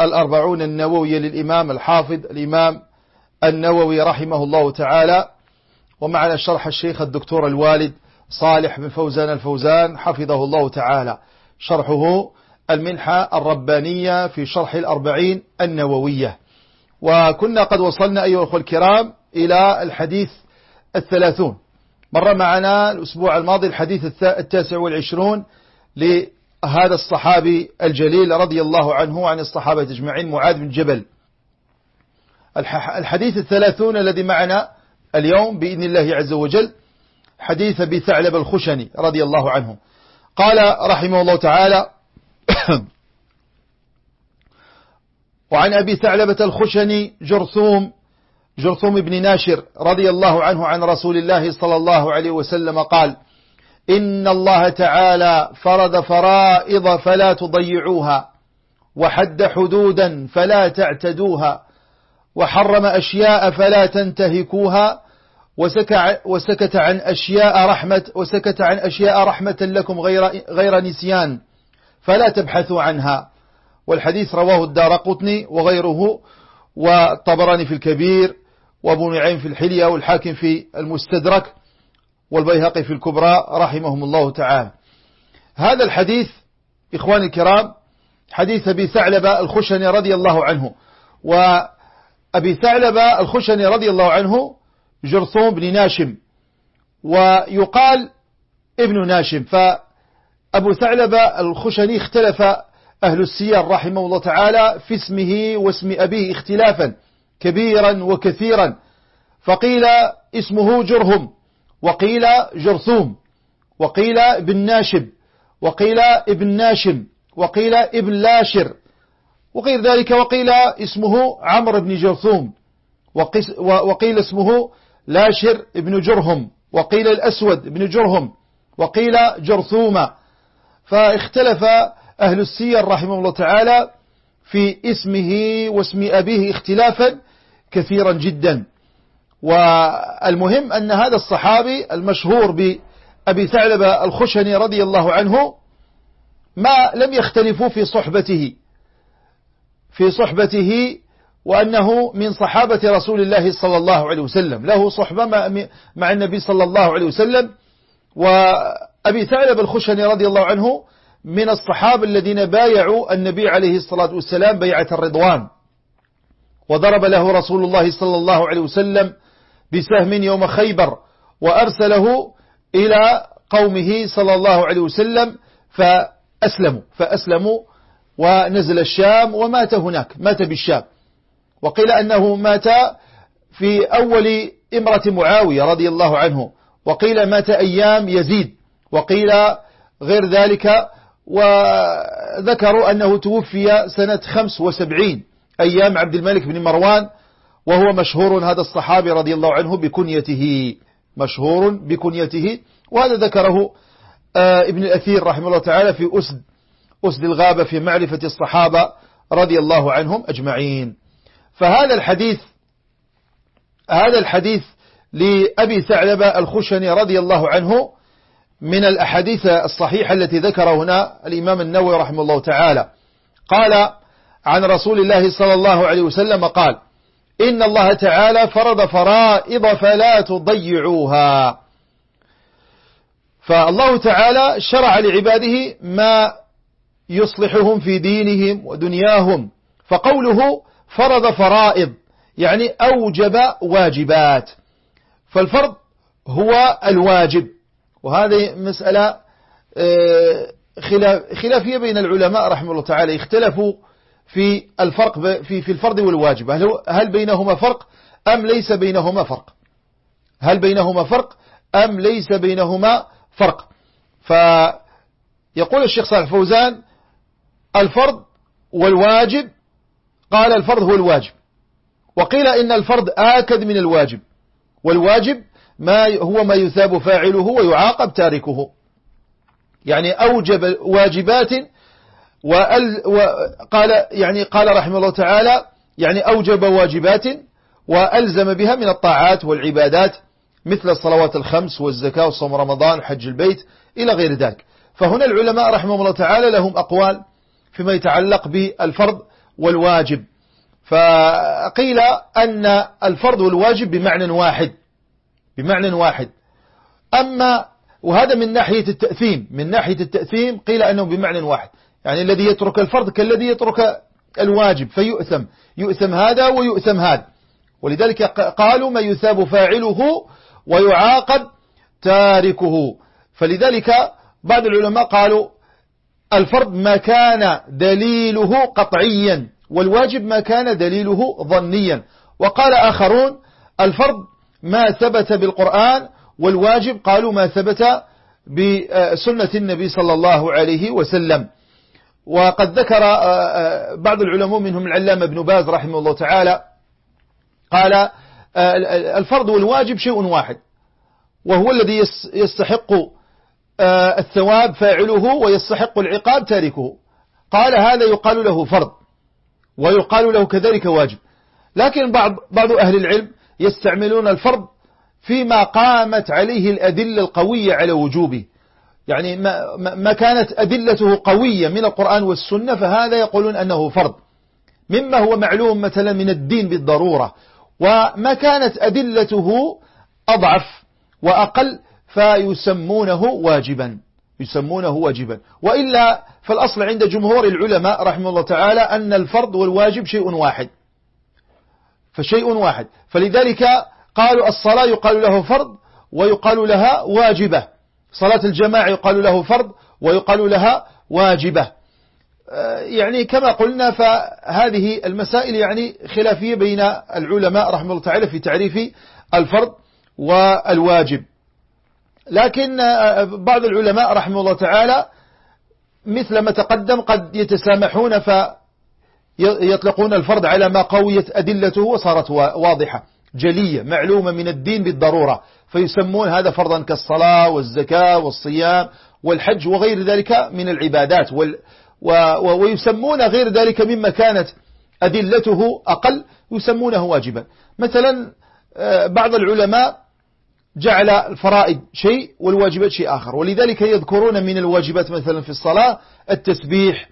الأربعون النووية للإمام الحافظ الإمام النووي رحمه الله تعالى. ومعنا شرح الشيخ الدكتور الوالد صالح بن فوزان الفوزان حفظه الله تعالى. شرحه المنحة الربانية في شرح الأربعين النووية. وكنا قد وصلنا أيها الأخوة الكرام إلى الحديث الثلاثون. مر معنا الأسبوع الماضي الحديث التاسع والعشرون لهذا الصحابي الجليل رضي الله عنه عن الصحابة أجمعين معاذ بن جبل. الحديث الثلاثون الذي معنا اليوم بإذن الله عز وجل حديث بثعلب الخشني رضي الله عنه. قال رحمه الله تعالى وعن أبي ثعلبة الخشني جرثوم جرثوم بن ناشر رضي الله عنه عن رسول الله صلى الله عليه وسلم قال إن الله تعالى فرض فرائض فلا تضيعوها وحد حدودا فلا تعتدوها وحرم أشياء فلا تنتهكوها وسكت عن أشياء رحمة وسكت عن أشياء رحمة لكم غير غير نسيان فلا تبحثوا عنها. والحديث رواه الدار قطني وغيره والطبراني في الكبير وأبو نعيم في الحلية والحاكم في المستدرك والبيهقي في الكبرى رحمهم الله تعالى. هذا الحديث إخواني الكرام حديث أبي ثعلبة الخشني رضي الله عنه. وأبي ثعلبة الخشني رضي الله عنه جرثوم بن ناشم. ويقال ابن ناشم. فأبو ثعلبة الخشني اختلف أهل السير رحمه الله تعالى في اسمه واسم أبيه اختلافا كبيرا وكثيرا. فقيل اسمه جرهم. وقيل جرثوم وقيل ابن ناشب وقيل ابن ناشم وقيل ابن لاشر وغير ذلك وقيل اسمه عمرو بن جرثوم وقيل اسمه لاشر بن جرهم وقيل الأسود بن جرهم وقيل جرثوم. فاختلف أهل السير رحمه الله تعالى في اسمه واسم أبيه اختلافا كثيرا جدا. والمهم أن هذا الصحابي المشهور بأبي ثعلبة الخشني رضي الله عنه ما لم يختلفوا في صحبته في صحبته وأنه من صحابة رسول الله صلى الله عليه وسلم. له صحبة مع النبي صلى الله عليه وسلم. وأبي ثعلب الخشني رضي الله عنه من الصحابة الذين بايعوا النبي عليه الصلاة والسلام بيعة الرضوان. وضرب له رسول الله صلى الله عليه وسلم بسهم يوم خيبر وأرسله إلى قومه صلى الله عليه وسلم فأسلموا فأسلموا ونزل الشام ومات هناك مات بالشام. وقيل أنه مات في أول إمرة معاوية رضي الله عنه وقيل مات أيام يزيد وقيل غير ذلك وذكروا أنه توفي سنة 75 أيام عبد الملك بن مروان وهو مشهور هذا الصحابي رضي الله عنه بكنيته مشهور بكنيته وهذا ذكره آه، ابن الأثير رحمه الله تعالى في أسد أسد الغابة في معرفة الصحابة رضي الله عنهم أجمعين. فهذا الحديث هذا الحديث لأبي ثعلبة الخشني رضي الله عنه من الأحاديث الصحيحة التي ذكر هنا الإمام النووي رحمه الله تعالى. قال عن رسول الله صلى الله عليه وسلم قال إن الله تعالى فرض فرائض فلا تضيعوها. فالله تعالى شرع لعباده ما يصلحهم في دينهم ودنياهم. فقوله فرض فرائض يعني أوجب واجبات. فالفرض هو الواجب. وهذه مسألة آه، خلافية بين العلماء رحمه الله تعالى. اختلفوا في الفرق في في الفرض والواجب. هل هل بينهما فرق أم ليس بينهما فرق؟ هل بينهما فرق أم ليس بينهما فرق؟ فيقول الشيخ صالح فوزان الفرض والواجب قال الفرض هو الواجب. وقيل إن الفرض آكد من الواجب. والواجب ما هو ما يثاب فاعله ويعاقب تاركه. يعني أوجب واجبات وقال يعني قال رحمه الله تعالى يعني أوجب واجبات وألزم بها من الطاعات والعبادات مثل الصلوات الخمس والزكاة وصوم رمضان وحج البيت إلى غير ذلك. فهنا العلماء رحمه الله تعالى لهم أقوال فيما يتعلق بالفرض والواجب. فقيل أن الفرض والواجب بمعنى واحد بمعنى واحد. أما وهذا من ناحية التأثيم من ناحية التأثيم قيل أنه بمعنى واحد. يعني الذي يترك الفرض كالذي يترك الواجب فيؤثم. يؤثم هذا ويؤثم هذا. ولذلك قالوا ما يثاب فاعله ويعاقب تاركه. فلذلك بعض العلماء قالوا الفرض ما كان دليله قطعيا والواجب ما كان دليله ظنيا. وقال آخرون الفرض ما ثبت بالقرآن والواجب قالوا ما ثبت بسنة النبي صلى الله عليه وسلم. وقد ذكر آه، آه، بعض العلماء منهم العلامة ابن باز رحمه الله تعالى قال آه، الفرض والواجب شيء واحد وهو الذي يستحق الثواب فاعله ويستحق العقاب تاركه. قال هذا يقال له فرض ويقال له كذلك واجب. لكن بعض بعض أهل العلم يستعملون الفرض فيما قامت عليه الأدلة القوية على وجوبه. يعني ما, ما كانت أدلته قوية من القرآن والسنة فهذا يقولون أنه فرض. مما هو معلوم مثلا من الدين بالضرورة. وما كانت أدلته أضعف وأقل فيسمونه واجبا. يسمونه واجبا. وإلا فالأصل عند جمهور العلماء رحمه الله تعالى أن الفرض والواجب شيء واحد. فشيء واحد. فلذلك قالوا الصلاة يقال له فرض ويقال لها واجبة. صلاة الجماعة يقال له فرض ويقال لها واجبة. آه، يعني كما قلنا فهذه المسائل يعني خلافية بين العلماء رحمه الله تعالى في تعريف الفرض والواجب. لكن آه، بعض العلماء رحمه الله تعالى مثل ما تقدم قد يتسامحون فيطلقون الفرض على ما قويت أدلته وصارت واضحة. جلية معلومة من الدين بالضرورة. فيسمون هذا فرضا كالصلاة والزكاة والصيام والحج وغير ذلك من العبادات. وال ويسمون غير ذلك مما كانت أدلته أقل يسمونه واجبا. مثلا آه، بعض العلماء جعل الفرائض شيء والواجبات شيء آخر. ولذلك يذكرون من الواجبات مثلا في الصلاة التسبيح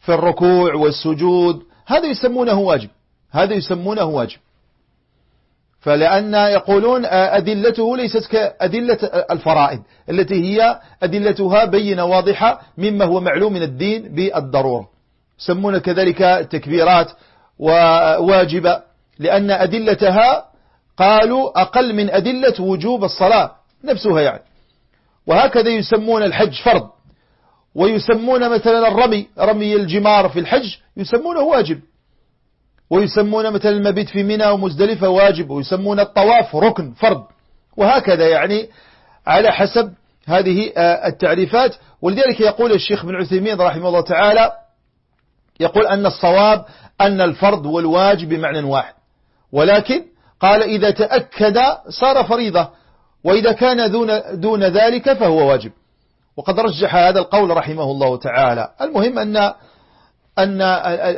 في الركوع والسجود. هذا يسمونه واجب. هذا يسمونه واجب. فلأن يقولون أدلته ليست كأدلة الفرائض التي هي أدلتها بينة واضحة مما هو معلوم من الدين بالضرورة. يسمون كذلك التكبيرات وواجبة لأن أدلتها قالوا أقل من أدلة وجوب الصلاة نفسها يعني. وهكذا يسمون الحج فرض ويسمون مثلا الرمي رمي الجمار في الحج يسمونه واجب. ويسمون مثلا المبيت في منى ومزدلفة واجب ويسمون الطواف ركن فرض. وهكذا يعني على حسب هذه آه، التعريفات. ولذلك يقول الشيخ بن عثيمين رحمه الله تعالى يقول أن الصواب أن الفرض والواجب بمعنى واحد. ولكن قال إذا تأكد صار فريضة وإذا كان دون, دون ذلك فهو واجب. وقد رجح هذا القول رحمه الله تعالى. المهم أن أن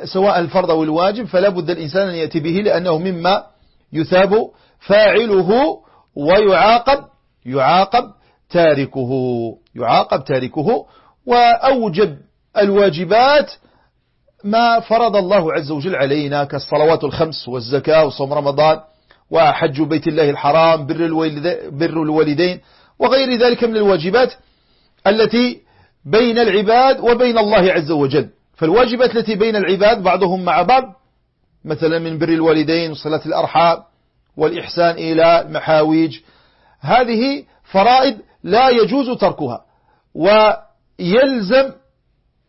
سواء الفرض أو الواجب فلا بد الإنسان أن يأتي به لأنه مما يثاب فاعله ويعاقب يعاقب تاركه يعاقب تاركه وأوجب الواجبات ما فرض الله عز وجل علينا كالصلوات الخمس والزكاة وصوم رمضان وحج بيت الله الحرام بر الوالدين وغير ذلك من الواجبات التي بين العباد وبين الله عز وجل. فالواجبات التي بين العباد بعضهم مع بعض مثلا من بر الوالدين وصلاة الأرحام والإحسان إلى المحاويج هذه فرائض لا يجوز تركها ويلزم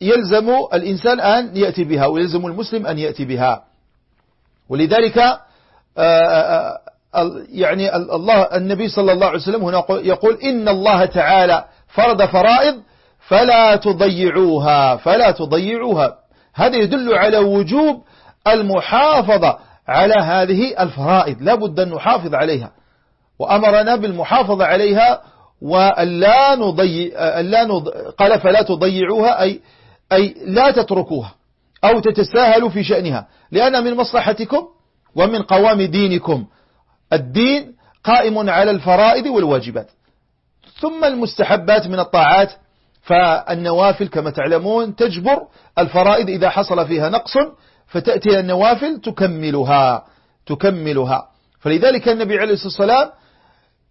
يلزم الإنسان أن يأتي بها ويلزم المسلم أن يأتي بها. ولذلك آه، آه، آه، يعني الله النبي صلى الله عليه وسلم هنا يقول إن الله تعالى فرض فرائض فلا تضيعوها فلا تضيعوها. هذا يدل على وجوب المحافظة على هذه الفرائض. لا بد أن نحافظ عليها. وأمرنا بالمحافظة عليها وألا نضيع ألا نض... قال فلا تضيعوها أي أي لا تتركوها أو تتساهلوا في شأنها. لأن من مصلحتكم ومن قوام دينكم الدين قائم على الفرائض والواجبات. ثم المستحبات من الطاعات فالنوافل كما تعلمون تجبر الفرائض إذا حصل فيها نقص فتأتي النوافل تكملها تكملها. فلذلك النبي عليه الصلاة والسلام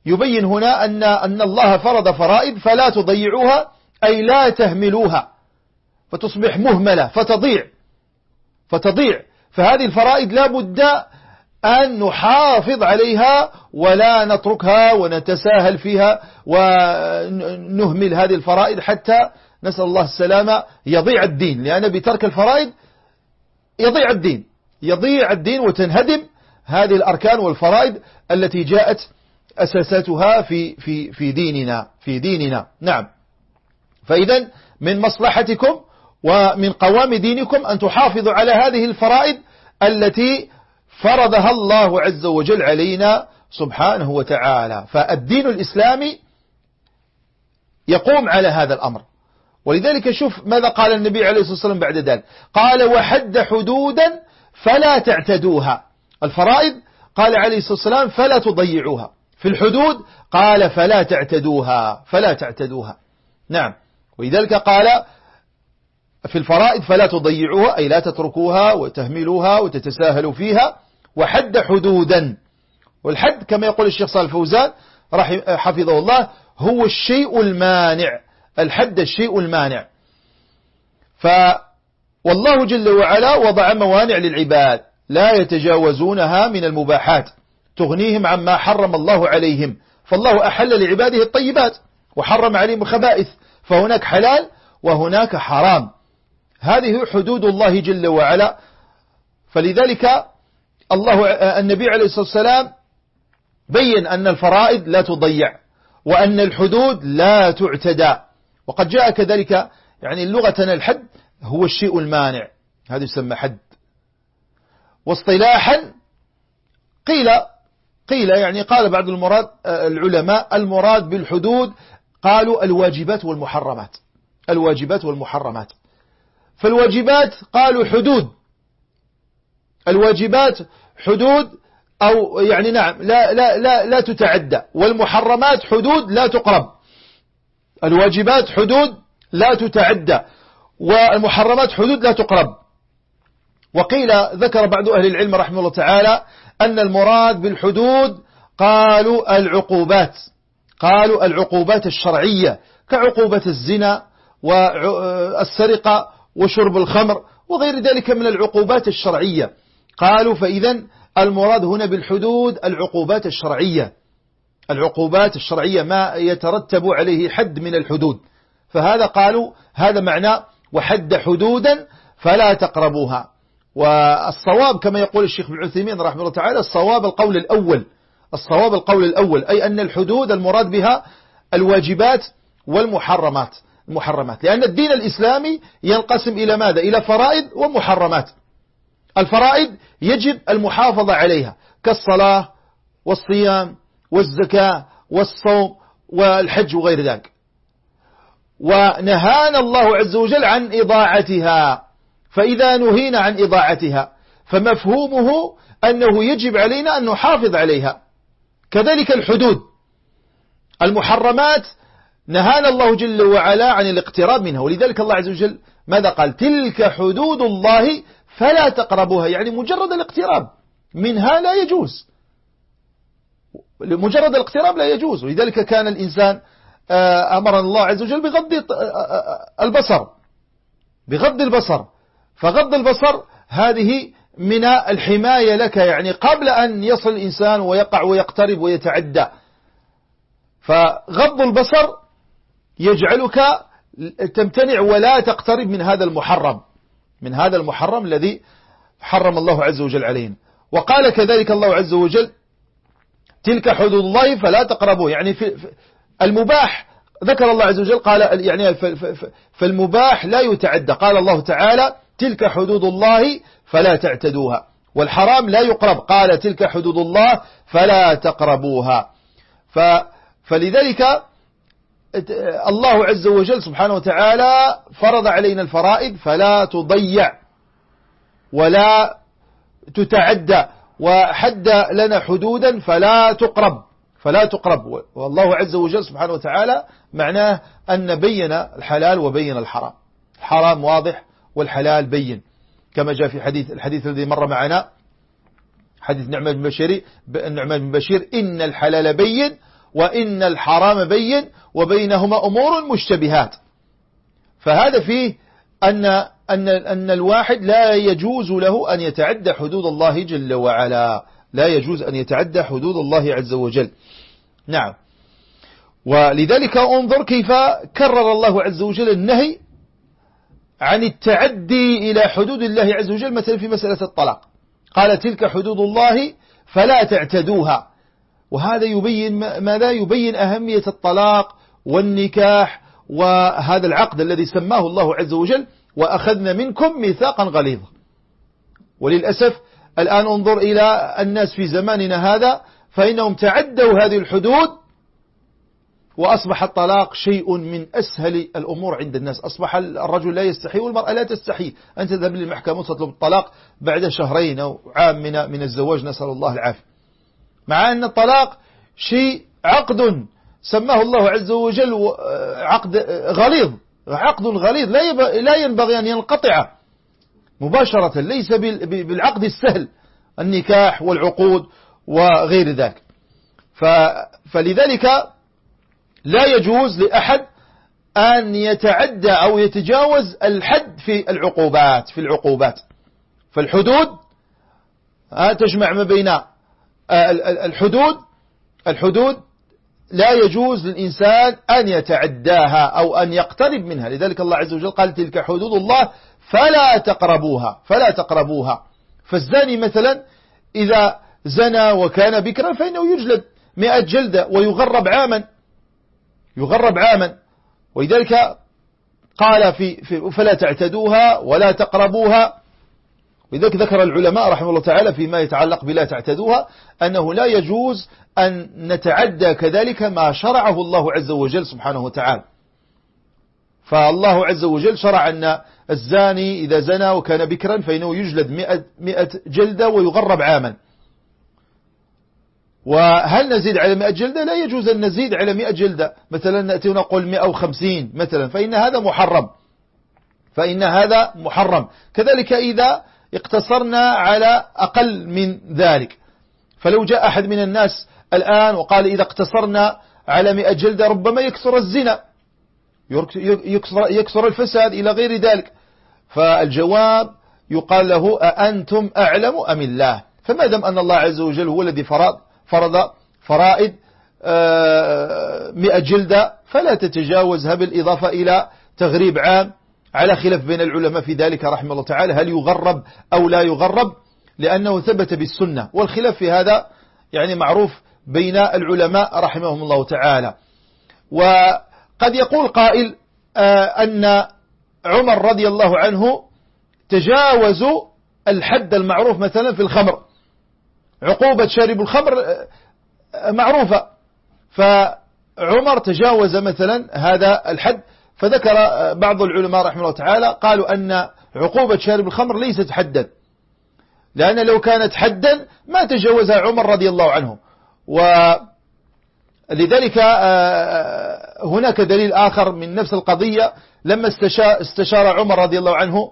يبين هنا أن, أن الله فرض فرائض فلا تضيعوها أي لا تهملوها. فتصبح مهملة فتضيع فتضيع. فهذه الفرائض لا بد أن نحافظ عليها ولا نتركها ونتساهل فيها ونهمل هذه الفرائض حتى نسأل الله السلامة يضيع الدين. لأن بترك الفرائض يضيع الدين. يضيع الدين وتنهدم هذه الأركان والفرائض التي جاءت أساساتها في في في ديننا في ديننا. نعم. فإذا من مصلحتكم ومن قوام دينكم أن تحافظوا على هذه الفرائض التي فرضها الله عز وجل علينا سبحانه وتعالى. فالدين الإسلامي يقوم على هذا الأمر. ولذلك شوف ماذا قال النبي عليه الصلاة والسلام بعد ذلك. قال وحد حدودا فلا تعتدوها. الفرائض قال عليه الصلاة والسلام فلا تضيعوها. في الحدود قال فلا تعتدوها. فلا تعتدوها. نعم. ولذلك قال في الفرائض فلا تضيعوها. أي لا تتركوها وتهملوها وتتساهلوا فيها. وحد حدودا. والحد كما يقول الشيخ صالح الفوزان حفظه الله هو الشيء المانع. الحد الشيء المانع. ف والله جل وعلا وضع موانع للعباد. لا يتجاوزونها من المباحات. تغنيهم عما حرم الله عليهم. فالله أحل لعباده الطيبات وحرم عليهم الخبائث. فهناك حلال وهناك حرام. هذه حدود الله جل وعلا. فلذلك الله النبي عليه الصلاة والسلام بين أن الفرائض لا تضيع وأن الحدود لا تعتدى. وقد جاء كذلك يعني لغة الحد هو الشيء المانع. هذا يسمى حد. واصطلاحا قيل قيل يعني قال بعض المراد العلماء المراد بالحدود قالوا الواجبات والمحرمات. الواجبات والمحرمات. فالواجبات قالوا حدود. الواجبات حدود أو يعني نعم لا, لا, لا, لا تتعدى. والمحرمات حدود لا تقرب. الواجبات حدود لا تتعدى. والمحرمات حدود لا تقرب. وقيل ذكر بعض أهل العلم رحمه الله تعالى أن المراد بالحدود قالوا العقوبات. قالوا العقوبات الشرعية كعقوبة الزنا والسرقة وشرب الخمر وغير ذلك من العقوبات الشرعية. قالوا فإذا المراد هنا بالحدود العقوبات الشرعية. العقوبات الشرعية ما يترتب عليه حد من الحدود. فهذا قالوا هذا معنى وحد حدودا فلا تقربوها. والصواب كما يقول الشيخ ابن عثيمين رحمه الله تعالى الصواب القول الأول. الصواب القول الأول أي أن الحدود المراد بها الواجبات والمحرمات. المحرمات لأن الدين الإسلامي ينقسم إلى ماذا؟ إلى فرائض ومحرمات. الفرائض يجب المحافظة عليها كالصلاة والصيام والزكاة والصوم والحج وغير ذلك. ونهانا الله عز وجل عن إضاعتها. فإذا نهينا عن إضاعتها فمفهومه أنه يجب علينا أن نحافظ عليها. كذلك الحدود. المحرمات نهانا الله جل وعلا عن الاقتراب منها. ولذلك الله عز وجل ماذا قال؟ تلك حدود الله فلا تقربوها يعني مجرد الاقتراب. منها لا يجوز. مجرد الاقتراب لا يجوز. ولذلك كان الإنسان آه، أمر الله عز وجل بغض آه، آه، البصر. بغض البصر. فغض البصر هذه من الحماية لك يعني قبل أن يصل الإنسان ويقع ويقترب ويتعدى. فغض البصر يجعلك تمتنع ولا تقترب من هذا المحرم. من هذا المحرم الذي حرم الله عز وجل علينا وقال كذلك الله عز وجل تلك حدود الله فلا تقربوا يعني في المباح ذكر الله عز وجل قال يعني فالمباح لا يتعدى. قال الله تعالى تلك حدود الله فلا تعتدوها. والحرام لا يقرب. قال تلك حدود الله فلا تقربوها. فلذلك الله عز وجل سبحانه وتعالى فرض علينا الفرائض فلا تضيع ولا تتعدى وحد لنا حدودا فلا تقرب فلا تقرب. والله عز وجل سبحانه وتعالى معناه أن بين الحلال وبين الحرام. الحرام واضح والحلال بين. كما جاء في حديث الحديث الذي مر معنا حديث نعمان بن بشير نعمان بن بشير إن الحلال بين وإن الحرام بين وبينهما أمور مشتبهات. فهذا فيه أن, أن, أن الواحد لا يجوز له أن يتعدى حدود الله جل وعلا. لا يجوز أن يتعدى حدود الله عز وجل. نعم. ولذلك انظر كيف كرر الله عز وجل النهي عن التعدي إلى حدود الله عز وجل مثلا في مسألة الطلاق. قال تلك حدود الله فلا تعتدوها. وهذا يبين ماذا؟ يبين أهمية الطلاق والنكاح وهذا العقد الذي سماه الله عز وجل وأخذنا منكم ميثاقا غليظا. وللأسف الآن انظر إلى الناس في زماننا هذا فإنهم تعدوا هذه الحدود وأصبح الطلاق شيء من أسهل الأمور عند الناس. أصبح الرجل لا يستحي والمرأة لا تستحي. أن تذهب للمحكمة وتطلب الطلاق بعد شهرين أو عام من من الزواج. نسأل الله العافية. مع أن الطلاق شيء عقد سماه الله عز وجل عقد غليظ. عقد غليظ. لا ينبغي أن ينقطع. مباشرة ليس بالعقد السهل. النكاح والعقود وغير ذلك فلذلك لا يجوز لأحد أن يتعدى أو يتجاوز الحد في العقوبات في العقوبات. فالحدود تجمع ما بين الحدود الحدود لا يجوز للإنسان أن يتعداها أو أن يقترب منها. لذلك الله عز وجل قال تلك حدود الله فلا تقربوها فلا تقربوها. فالزاني مثلا إذا زنى وكان بكرا فإنه يجلد مئة جلدة ويغرب عاما يغرب عاما. ولذلك قال في, في فلا تعتدوها ولا تقربوها. ولذلك ذكر العلماء رحمه الله تعالى فيما يتعلق بلا تعتدوها أنه لا يجوز أن نتعدى كذلك ما شرعه الله عز وجل سبحانه وتعالى. فالله عز وجل شرع أن الزاني إذا زنى وكان بكرا فإنه يجلد مئة, مئة جلدة ويغرب عاما. وهل نزيد على 100 جلدة؟ لا يجوز أن نزيد على 100 جلدة. مثلا نأتي ونقول 150 مثلا فإن هذا محرم. فإن هذا محرم. كذلك إذا اقتصرنا على أقل من ذلك. فلو جاء أحد من الناس الآن وقال إذا اقتصرنا على 100 جلدة ربما يكسر الزنا. يكسر, يكسر الفساد إلى غير ذلك. فالجواب يقال له أأنتم أعلم أم الله؟ فما دام أن الله عز وجل هو الذي فرض فرض فرائد آه، مئة جلدة فلا تتجاوزها بالإضافة إلى تغريب عام. على خلاف بين العلماء في ذلك رحمه الله تعالى هل يغرب أو لا يغرب؟ لأنه ثبت بالسنة والخلاف في هذا يعني معروف بين العلماء رحمهم الله تعالى. وقد يقول قائل آه، أن عمر رضي الله عنه تجاوزوا الحد المعروف مثلا في الخمر. عقوبة شارب الخمر آه، معروفة. فعمر تجاوز مثلا هذا الحد فذكر آه، بعض العلماء رحمه الله تعالى قالوا أن عقوبة شارب الخمر ليست حدا. لأن لو كانت حدا ما تجاوزها عمر رضي الله عنه. ولذلك آه، هناك دليل آخر من نفس القضية. لما استشار عمر رضي الله عنه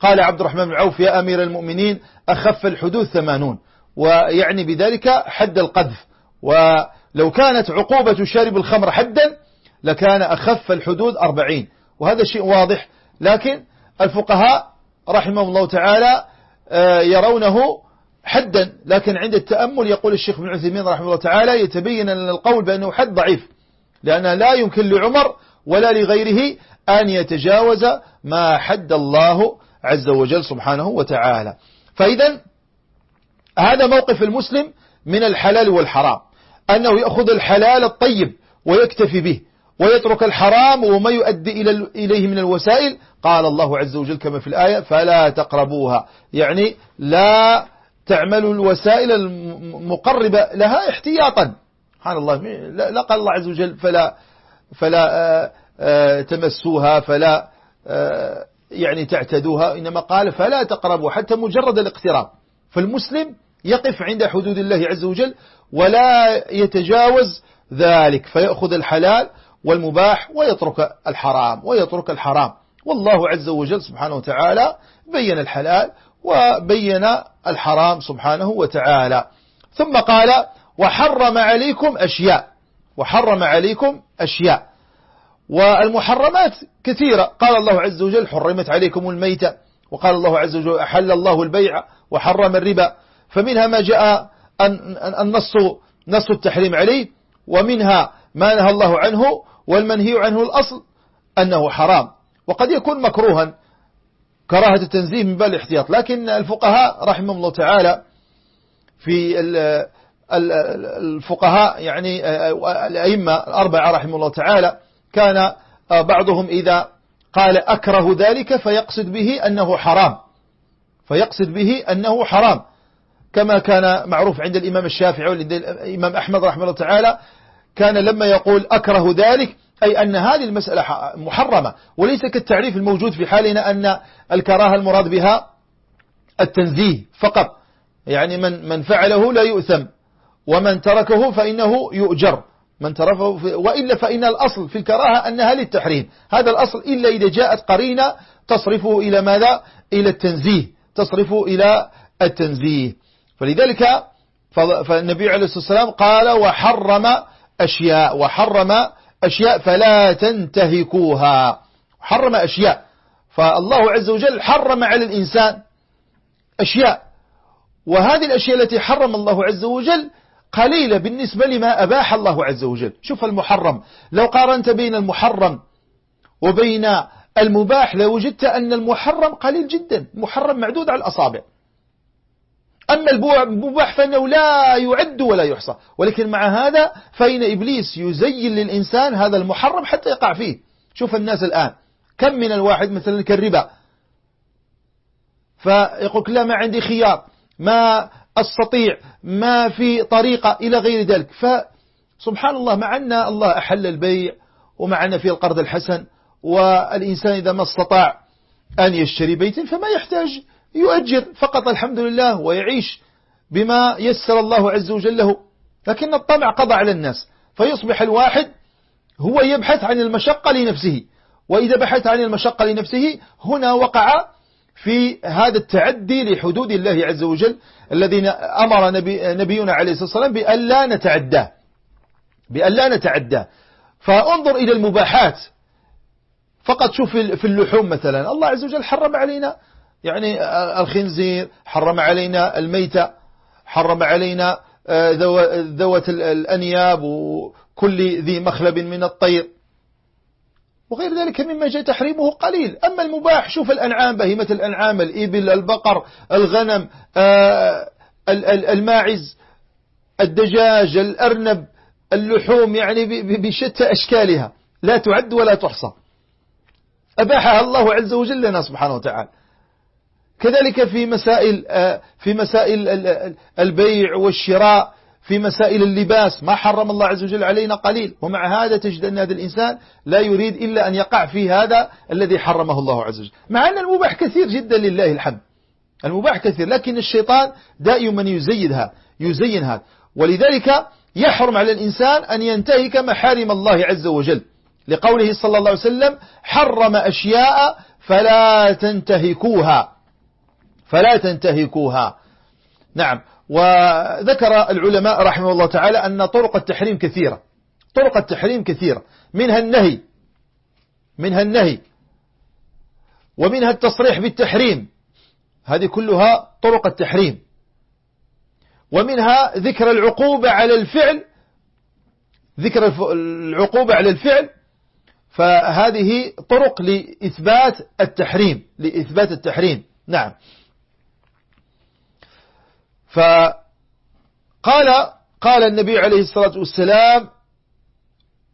قال عبد الرحمن بن عوف يا أمير المؤمنين أخف الحدود ثمانون. ويعني بذلك حد القذف. ولو كانت عقوبة شارب الخمر حدا لكان أخف الحدود أربعين. وهذا شيء واضح. لكن الفقهاء رحمه الله تعالى آه، يرونه حدا. لكن عند التأمل يقول الشيخ بن عثيمين رحمه الله تعالى يتبين أن القول بأنه حد ضعيف. لأن لا يمكن لعمر ولا لغيره أن يتجاوز ما حد الله عز وجل سبحانه وتعالى. فإذا هذا موقف المسلم من الحلال والحرام. أنه يأخذ الحلال الطيب ويكتفي به. ويترك الحرام وما يؤدي إليه من الوسائل؟ قال الله عز وجل كما في الآية فلا تقربوها. يعني لا تعملوا الوسائل المقربة لها احتياطا. سبحان الله لا قال الله عز وجل فلا فلا آه، آه، تمسوها فلا آه، يعني تعتدوها. إنما قال فلا تقربوا حتى مجرد الاقتراب. فالمسلم يقف عند حدود الله عز وجل ولا يتجاوز ذلك فيأخذ الحلال والمباح ويترك الحرام ويترك الحرام. والله عز وجل سبحانه وتعالى بين الحلال وبين الحرام سبحانه وتعالى. ثم قال وحرم عليكم أشياء وحرم عليكم أشياء. والمحرمات كثيرة. قال الله عز وجل حرمت عليكم الميتة وقال الله عز وجل أحل الله البيع وحرم الربا. فمنها ما جاء النص نص التحريم عليه ومنها ما نهى الله عنه والمنهي عنه الأصل أنه حرام وقد يكون مكروها كراهة التنزيه من باب الاحتياط لكن الفقهاء رحمهم الله تعالى في الفقهاء يعني الأئمة الأربعة رحمه الله تعالى كان بعضهم إذا قال أكره ذلك فيقصد به أنه حرام فيقصد به أنه حرام كما كان معروف عند الإمام الشافعي وعند الإمام أحمد رحمه الله تعالى كان لما يقول أكره ذلك أي أن هذه المسألة محرمة وليس كالتعريف الموجود في حالنا أن الكراهة المراد بها التنزيه فقط. يعني من من فعله لا يؤثم ومن تركه فإنه يؤجر. من تركه وإلا فإن الأصل في الكراهة أنها للتحريم. هذا الأصل إلا إذا جاءت قرينة تصرفه إلى ماذا؟ إلى التنزيه تصرفه إلى التنزيه. فلذلك فالنبي عليه الصلاة والسلام قال وحرم أشياء وحرم أشياء فلا تنتهكوها. حرم أشياء. فالله عز وجل حرم على الإنسان أشياء. وهذه الأشياء التي حرم الله عز وجل قليلة بالنسبة لما أباح الله عز وجل. شوف المحرم. لو قارنت بين المحرم وبين المباح لوجدت أن المحرم قليل جدا. محرم معدود على الأصابع. أما المباح فإنه لا يعد ولا يحصى. ولكن مع هذا فإن إبليس يزين للإنسان هذا المحرم حتى يقع فيه. شوف الناس الآن. كم من الواحد مثلا كالربا فيقول لا ما عندي خيار. ما أستطيع. ما في طريقة إلى غير ذلك. فسبحان الله معنا الله أحل البيع ومعنا في القرض الحسن والإنسان إذا ما استطاع أن يشتري بيتا فما يحتاج يؤجر فقط الحمد لله ويعيش بما يسر الله عز وجل له. لكن الطمع قضى على الناس. فيصبح الواحد هو يبحث عن المشقة لنفسه. وإذا بحث عن المشقة لنفسه هنا وقع في هذا التعدي لحدود الله عز وجل الذين أمر نبي نبينا عليه الصلاة والسلام بأن لا نتعدى. بأن لا نتعدى. فانظر إلى المباحات. فقط شوف في اللحوم مثلا. الله عز وجل حرم علينا. يعني الخنزير حرم علينا الميتة حرم علينا آه، ذوة الأنياب وكل ذي مخلب من الطير. وغير ذلك مما جاء تحريمه قليل. أما المباح شوف الأنعام بهيمة الأنعام الإبل البقر الغنم آه، الماعز الدجاج الأرنب اللحوم يعني بشتى أشكالها. لا تعد ولا تحصى. أباحها الله عز وجل لنا سبحانه وتعالى. كذلك في مسائل آه، في مسائل البيع والشراء في مسائل اللباس ما حرم الله عز وجل علينا قليل. ومع هذا تجد أن هذا الإنسان لا يريد إلا أن يقع في هذا الذي حرمه الله عز وجل. مع أن المباح كثير جدا لله الحمد. المباح كثير لكن الشيطان دائما يزيد هذا يزين هذا. ولذلك يحرم على الإنسان أن ينتهك محارم الله عز وجل. لقوله صلى الله عليه وسلم حرم أشياء فلا تنتهكوها. فلا تنتهكوها. نعم. وذكر العلماء رحمه الله تعالى أن طرق التحريم كثيرة. طرق التحريم كثيرة. منها النهي. منها النهي. ومنها التصريح بالتحريم. هذه كلها طرق التحريم. ومنها ذكر العقوبة على الفعل. ذكر العقوبة على الفعل. فهذه طرق لإثبات التحريم. لإثبات التحريم. نعم. فقال قال النبي عليه الصلاة والسلام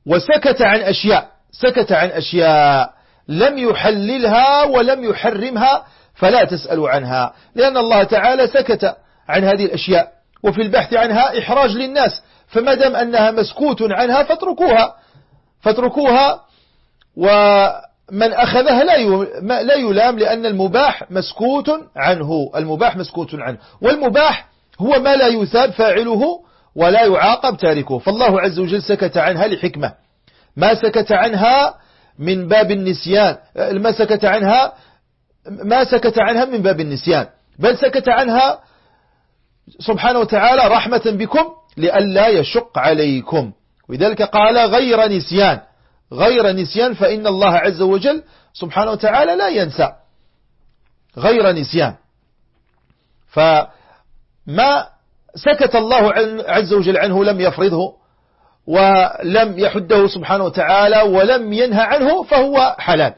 وسكت عن أشياء سكت عن أشياء لم يحللها ولم يحرمها فلا تسألوا عنها لأن الله تعالى سكت عن هذه الأشياء وفي البحث عنها إحراج للناس فما دام أنها مسكوت عنها فاتركوها فاتركوها ومن أخذها لا لا يلام لأن المباح مسكوت عنه المباح مسكوت عنه والمباح هو ما لا يثاب فاعله ولا يعاقب تاركه. فالله عز وجل سكت عنها لحكمة. ما سكت عنها من باب النسيان. ما سكت عنها ما سكت عنها من باب النسيان. بل سكت عنها سبحانه وتعالى رحمة بكم لئلا يشق عليكم. ولذلك قال غير نسيان. غير نسيان فإن الله عز وجل سبحانه وتعالى لا ينسى. غير نسيان. فما سكت الله عز وجل عنه لم يفرضه ولم يحده سبحانه وتعالى ولم ينهى عنه فهو حلال.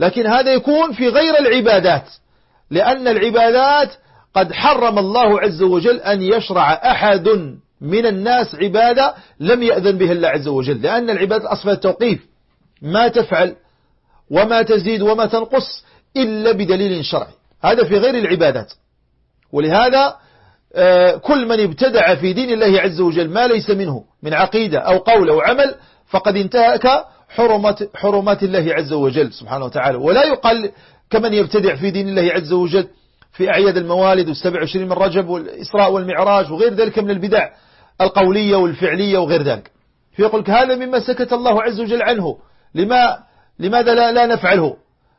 لكن هذا يكون في غير العبادات لأن العبادات قد حرم الله عز وجل أن يشرع أحد من الناس عبادة لم يأذن به الله عز وجل لأن العبادة أصفها التوقيف. ما تفعل وما تزيد وما تنقص إلا بدليل شرعي. هذا في غير العبادات. ولهذا آه، كل من ابتدع في دين الله عز وجل ما ليس منه من عقيدة أو قول أو عمل فقد انتهك حرمات, حرمات الله عز وجل سبحانه وتعالى. ولا يقال كمن يبتدع في دين الله عز وجل في أعياد الموالد والسبع وعشرين من رجب والإسراء والمعراج وغير ذلك من البدع القولية والفعلية وغير ذلك. فيقول هذا مما سكت الله عز وجل عنه. لما لماذا لا, لا نفعله؟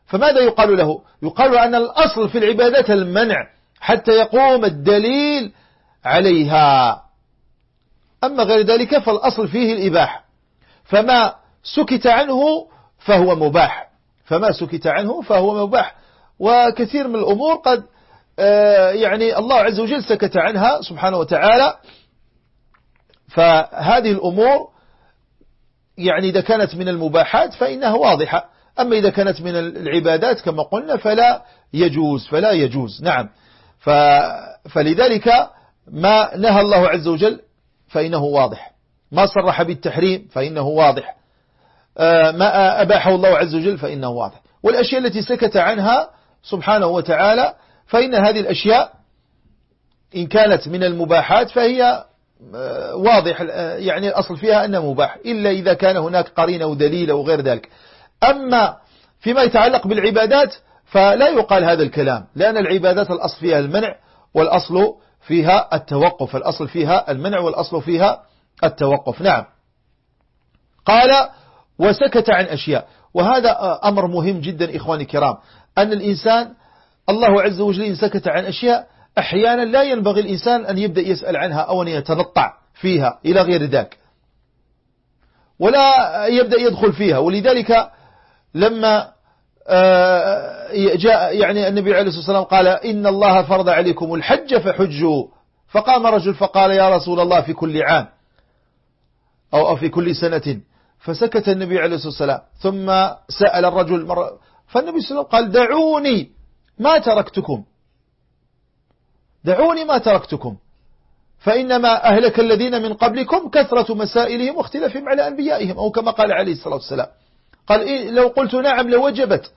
فماذا يقال له؟ يقال أن الأصل في العبادات المنع حتى يقوم الدليل عليها. أما غير ذلك فالأصل فيه الإباحة. فما سكت عنه فهو مباح. فما سكت عنه فهو مباح. وكثير من الأمور قد آه، يعني الله عز وجل سكت عنها سبحانه وتعالى. فهذه الأمور يعني إذا كانت من المباحات فإنها واضحة. أما إذا كانت من العبادات كما قلنا فلا يجوز فلا يجوز. نعم. فلذلك ما نهى الله عز وجل فإنه واضح. ما صرح بالتحريم فإنه واضح. آه، ما أباحه الله عز وجل فإنه واضح. والأشياء التي سكت عنها سبحانه وتعالى فإن هذه الأشياء إن كانت من المباحات فهي آه، واضح. آه، يعني الأصل فيها أنها مباح إلا إذا كان هناك قرينة ودليل وغير ذلك. أما فيما يتعلق بالعبادات فلا يقال هذا الكلام لأن العبادات الأصل فيها المنع والأصل فيها التوقف الأصل فيها المنع والأصل فيها التوقف. نعم. قال وسكت عن أشياء. وهذا أمر مهم جدا إخواني الكرام أن الإنسان الله عز وجل إن سكت عن أشياء أحيانا لا ينبغي الإنسان أن يبدأ يسأل عنها أو أن يتنطع فيها إلى غير ذاك. ولا يبدأ يدخل فيها. ولذلك لما جاء يعني النبي عليه الصلاة والسلام قال إن الله فرض عليكم الحج فحجوا فقام رجل فقال يا رسول الله في كل عام أو في كل سنة. فسكت النبي عليه الصلاة والسلام. ثم سأل الرجل مرة فالنبي صلى الله عليه وسلم قال دعوني ما تركتكم. دعوني ما تركتكم. فإنما أهلك الذين من قبلكم كثرة مسائلهم واختلافهم على أنبيائهم أو كما قال عليه الصلاة والسلام. قال إيه لو قلت نعم لوجبت.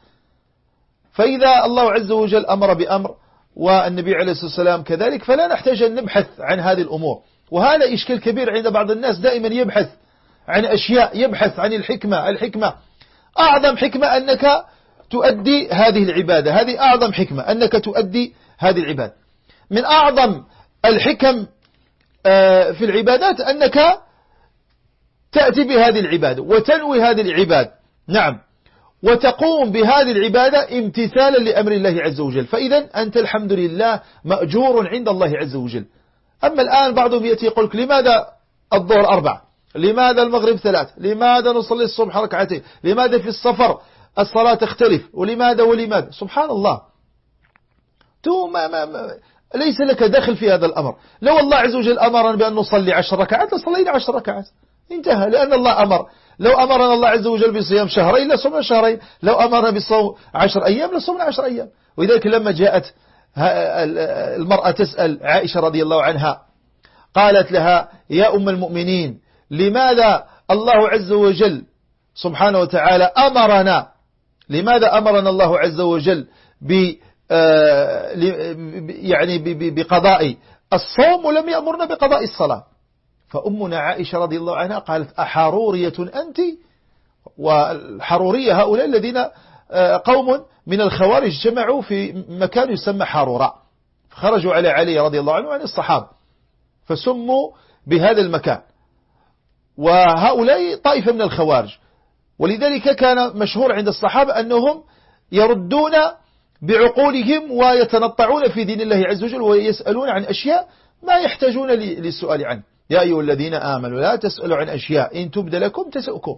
فإذا الله عز وجل أمر بأمر والنبي عليه الصلاة والسلام كذلك فلا نحتاج أن نبحث عن هذه الأمور. وهذا إشكال كبير عند بعض الناس دائما يبحث عن أشياء يبحث عن الحكمة الحكمة أعظم حكمة أنك تؤدي هذه العبادة. هذه أعظم حكمة أنك تؤدي هذه العبادة. من أعظم الحكم آه، في العبادات أنك تأتي بهذه العبادة وتنوي هذه العبادة. نعم. وتقوم بهذه العبادة امتثالا لأمر الله عز وجل. فإذا أنت الحمد لله مأجور عند الله عز وجل. أما الآن بعضهم يأتي يقول لماذا الظهر أربع لماذا المغرب ثلاث؟ لماذا نصلي الصبح ركعتين؟ لماذا في السفر الصلاة تختلف؟ ولماذا ولماذا؟ سبحان الله. تو ما ما ما ليس لك دخل في هذا الأمر. لو الله عز وجل أمرنا بأن نصلي عشر ركعات لصلينا عشر ركعات. انتهى لأن الله أمر. لو أمرنا الله عز وجل بصيام شهرين لصمنا شهرين. لو أمرنا بصوم عشر أيام لصمنا عشر أيام. ولذلك لما جاءت المرأة تسأل عائشة رضي الله عنها قالت لها يا أم المؤمنين لماذا الله عز وجل سبحانه وتعالى أمرنا لماذا أمرنا الله عز وجل ب آه، يعني بقضاء الصوم ولم يأمرنا بقضاء الصلاة؟ فأمنا عائشة رضي الله عنها قالت أحرورية أنت؟ والحرورية هؤلاء الذين آه، قوم من الخوارج جمعوا في مكان يسمى حارورة خرجوا على علي رضي الله عنه وعن الصحابة فسموا بهذا المكان. وهؤلاء طائفة من الخوارج. ولذلك كان مشهور عند الصحابة أنهم يردون بعقولهم ويتنطعون في دين الله عز وجل ويسألون عن أشياء ما يحتاجون للسؤال عنه. يا أيها الذين آمنوا لا تسألوا عن أشياء إن تبد لكم تسأكم.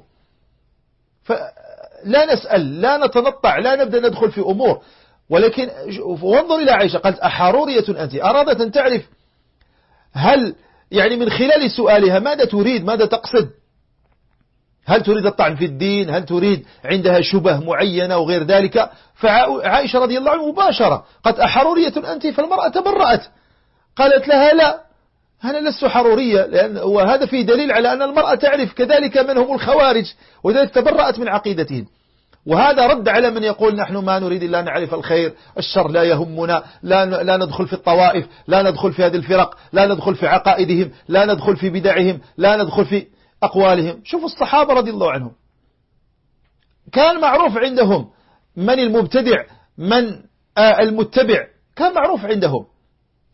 فلا نسأل لا نتنطع لا نبدأ ندخل في أمور. ولكن وانظر إلى عائشة قالت أحرورية أنت؟ أرادت أن تعرف هل يعني من خلال سؤالها ماذا تريد ماذا تقصد؟ هل تريد الطعن في الدين؟ هل تريد عندها شبه معينة وغير ذلك؟ فعائشة رضي الله عنه مباشرة قد أحرورية أنت؟ فالمرأة تبرأت. قالت لها لا. أنا لست حرورية لأن وهذا فيه دليل على أن المرأة تعرف كذلك من هم الخوارج وذلك تبرأت من عقيدتهم. وهذا رد على من يقول نحن ما نريد إلا نعرف الخير الشر لا يهمنا لا, لا ندخل في الطوائف لا ندخل في هذه الفرق لا ندخل في عقائدهم لا ندخل في بدعهم لا ندخل في أقوالهم. شوفوا الصحابة رضي الله عنهم. كان معروف عندهم من المبتدع من آه، المتبع. كان معروف عندهم.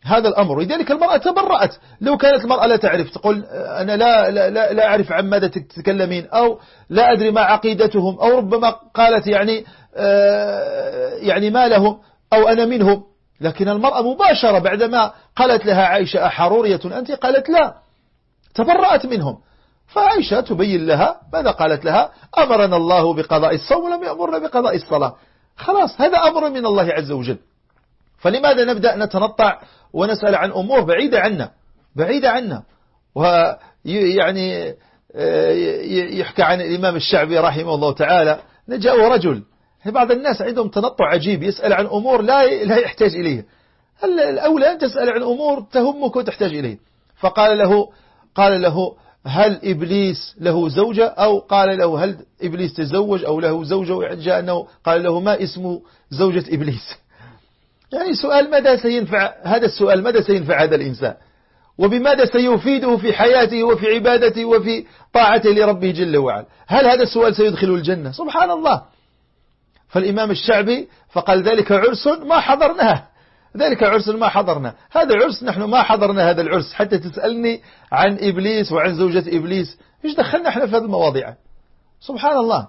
هذا الأمر. لذلك المرأة تبرأت. لو كانت المرأة لا تعرف تقول أنا لا, لا, لا, لا أعرف عن ماذا تتكلمين أو لا أدري ما عقيدتهم أو ربما قالت يعني آه، يعني ما لهم أو أنا منهم. لكن المرأة مباشرة بعدما قالت لها عائشة أحرورية أنت؟ قالت لا. تبرأت منهم. فعائشة تبين لها ماذا قالت لها؟ أمرنا الله بقضاء الصوم ولم يأمرنا بقضاء الصلاة. خلاص هذا أمر من الله عز وجل. فلماذا نبدأ نتنطع ونسأل عن أمور بعيدة عنا بعيدة عنا. ويعني آه، يحكى عن الإمام الشعبي رحمه الله تعالى نجاء رجل بعض الناس عندهم تنطع عجيب يسأل عن أمور لا لا يحتاج إليها الأولى أن تسأل عن أمور تهمك وتحتاج إليه؟ فقال له قال له هل إبليس له زوجة؟ أو قال له هل إبليس تزوج أو له زوجة؟ جاء أنه قال له ما اسم زوجة إبليس؟ يعني سؤال ماذا سينفع هذا السؤال ماذا سينفع هذا الإنسان؟ وبماذا سيفيده في حياته وفي عبادته وفي طاعته لربه جل وعلا؟ هل هذا السؤال سيدخل الجنة؟ سبحان الله. فالإمام الشعبي فقال ذلك عرس ما حضرناه. ذلك عرس ما حضرنا هذا عرس نحن ما حضرنا هذا العرس. حتى تسألني عن إبليس وعن زوجة إبليس إيش دخلنا إحنا في هذه المواضيع؟ سبحان الله.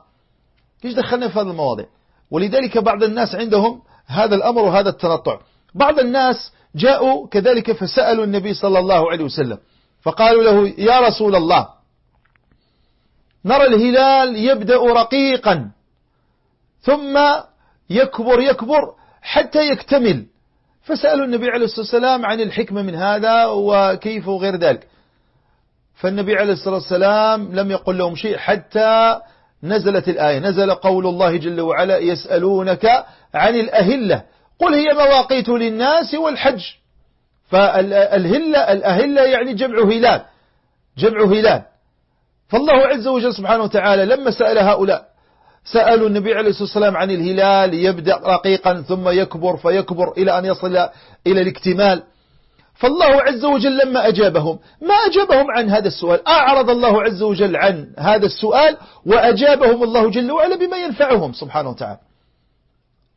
إيش دخلنا في هذه المواضيع؟ ولذلك بعض الناس عندهم هذا الأمر وهذا التنطع. بعض الناس جاءوا كذلك فسألوا النبي صلى الله عليه وسلم. فقالوا له يا رسول الله نرى الهلال يبدأ رقيقا ثم يكبر يكبر حتى يكتمل. فسألوا النبي عليه الصلاة والسلام عن الحكمة من هذا وكيف وغير ذلك. فالنبي عليه الصلاة والسلام لم يقل لهم شيء حتى نزلت الآية نزل قول الله جل وعلا يسألونك عن الأهلة. قل هي مواقيت للناس والحج. فالهلة الأهلة يعني جمع هلال جمع هلال. فالله عز وجل سبحانه وتعالى لما سأل هؤلاء سألوا النبي عليه الصلاة والسلام عن الهلال يبدأ رقيقا ثم يكبر فيكبر إلى أن يصل إلى الاكتمال. فالله عز وجل لما أجابهم ما أجابهم عن هذا السؤال أعرض الله عز وجل عن هذا السؤال وأجابهم الله جل وعلا بما ينفعهم سبحانه وتعالى.